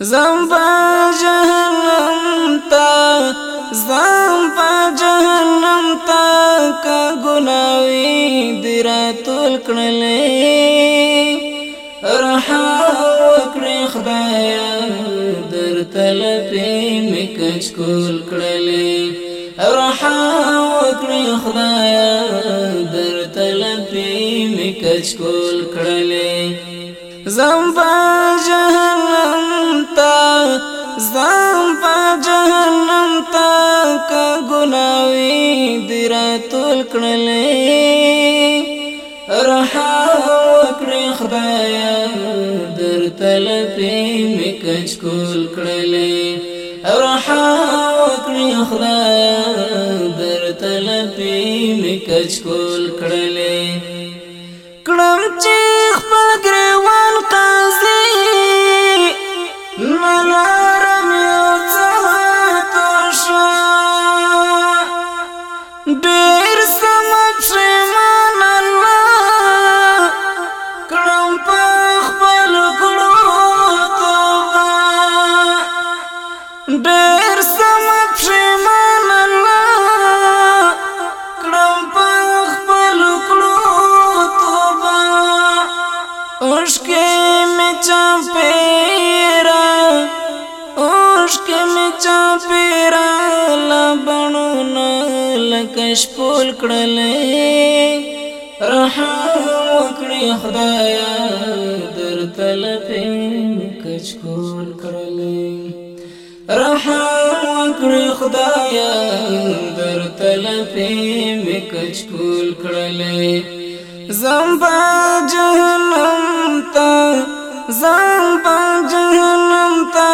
Zumba جہنم تا Zumba جہنم تا کا گناوی درا تول کڑلے رحا وکڑی خدایا در تلپی مکچ کول کڑلے رحا وکڑی خدایا در تلپی مکچ کول کڑلے تا زمبا جہنم تا کا گناوی درا تول کڑلے رحا وکڑی خدایا در تلپی مکچ کول کڑلے رحا وکڑی خدایا در تلپی مکچ کول کڑلے لکش پول کڑلے رحم وکڑی خدایا در تلپی کچ کول کڑلے۔ رحم وکڑی خدایا در تلپی کچ کول کڑلے۔ زمبا جہنم تا زمبا جہنم تا،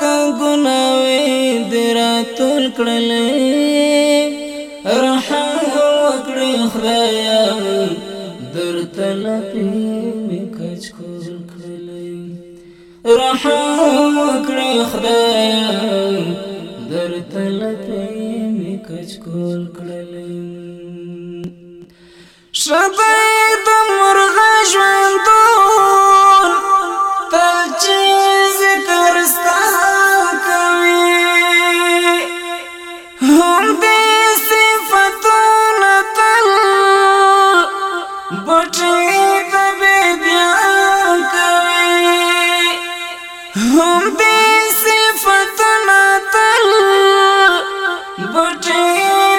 کا گناوی درا تول کڑلے۔ تلپی مکچ کول کڑلے رحم خدایا کول کڑلے شبای د مرغ ژوندون هم دې صفتونه تل بټي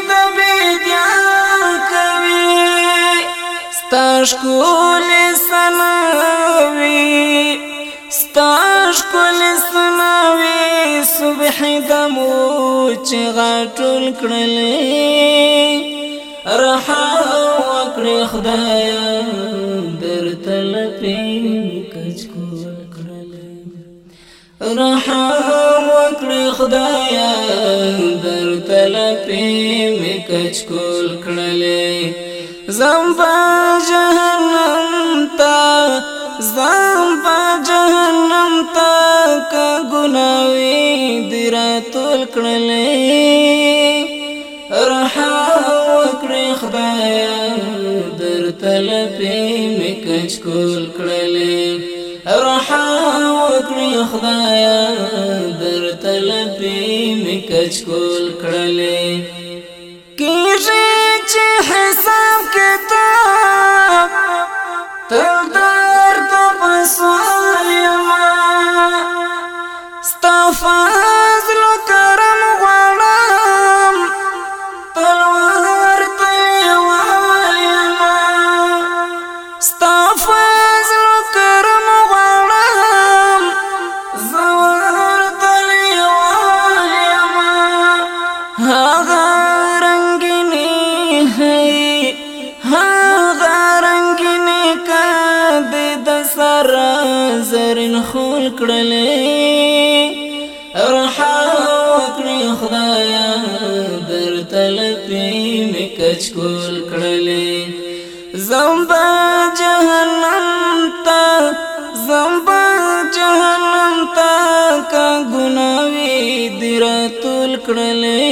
د بیان کوي ستاش کول سناوي ستاش کول سناوي صبح دمو چې غټول کړلې رحا وکړې خدایا۔ رحم رحا خدایا در تلپې کچ کول کړلې. زمبا جہنم تا زمبا جہنم تا کا گناوی درا تول کڑلے خدایا در تلپی مکچ کول کڑلے زرین کړلې رحا وکړي خدایا در تلپی مکچ کول کړلې. زمبا جهنم تا زمبا جهنم تا کا گناوی درا تول کړلې.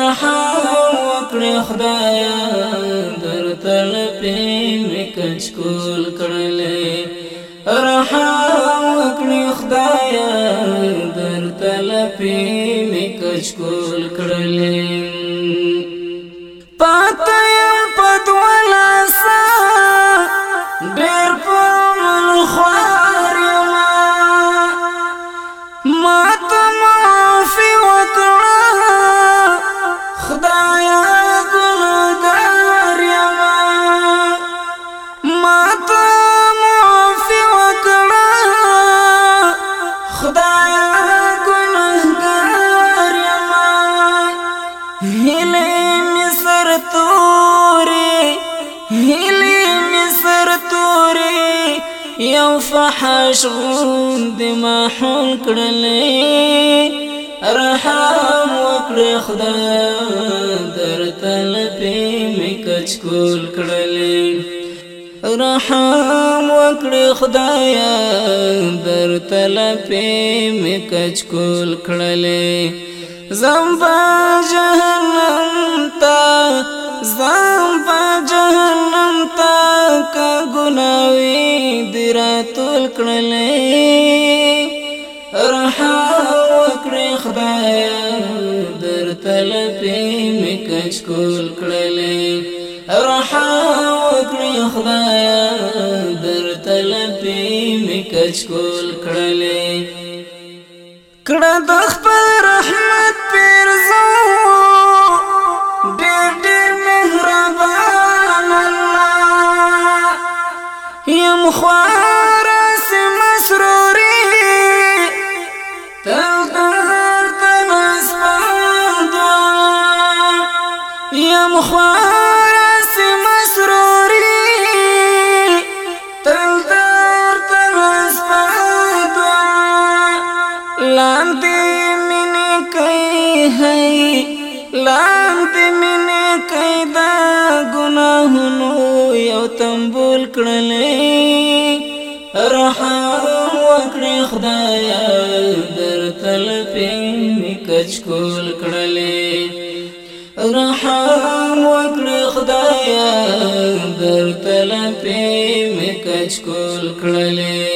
رحا وکړي خدایا وکړي خدای خدایا در تلپی می کچ کول کړلې یو فحش ما حول کړلې. رحم وکړه خدای در تلپې می کول کړلې. رحم وکړه خدایا در تلپې می کول کړلې. زم په جهنم تا زم په جهنم تا کا ګناوي دراتل کړلې رحم وکړې خدایا در تلپې می کچ کول کړلې رحم وکړې خدایا در تلپې می کچ کول کړلې کړه د خپل رحمت پیرزو ډېر رحم وکړې خدایا در تلپې کچ کول کړلې. رحم وکړې خدایا در تلپې کچ کول کړلې.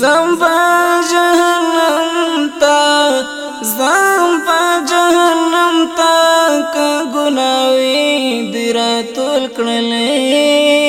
زم په جهنم تا زم په جهنم تا کا ګناوي دراتل کړلې.